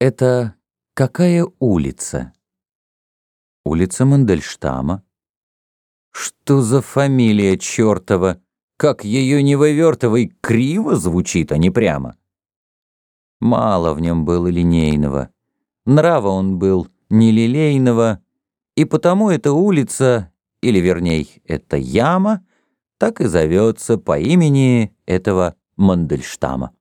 Это какая улица? Улица Мандельштама. Что за фамилия чертова? Как ее не вывертывай, криво звучит, а не прямо. Мало в нем было линейного. Нрава он был нелилейного, и потому эта улица, или верней, эта яма, так и зовется по имени этого Мандельштама.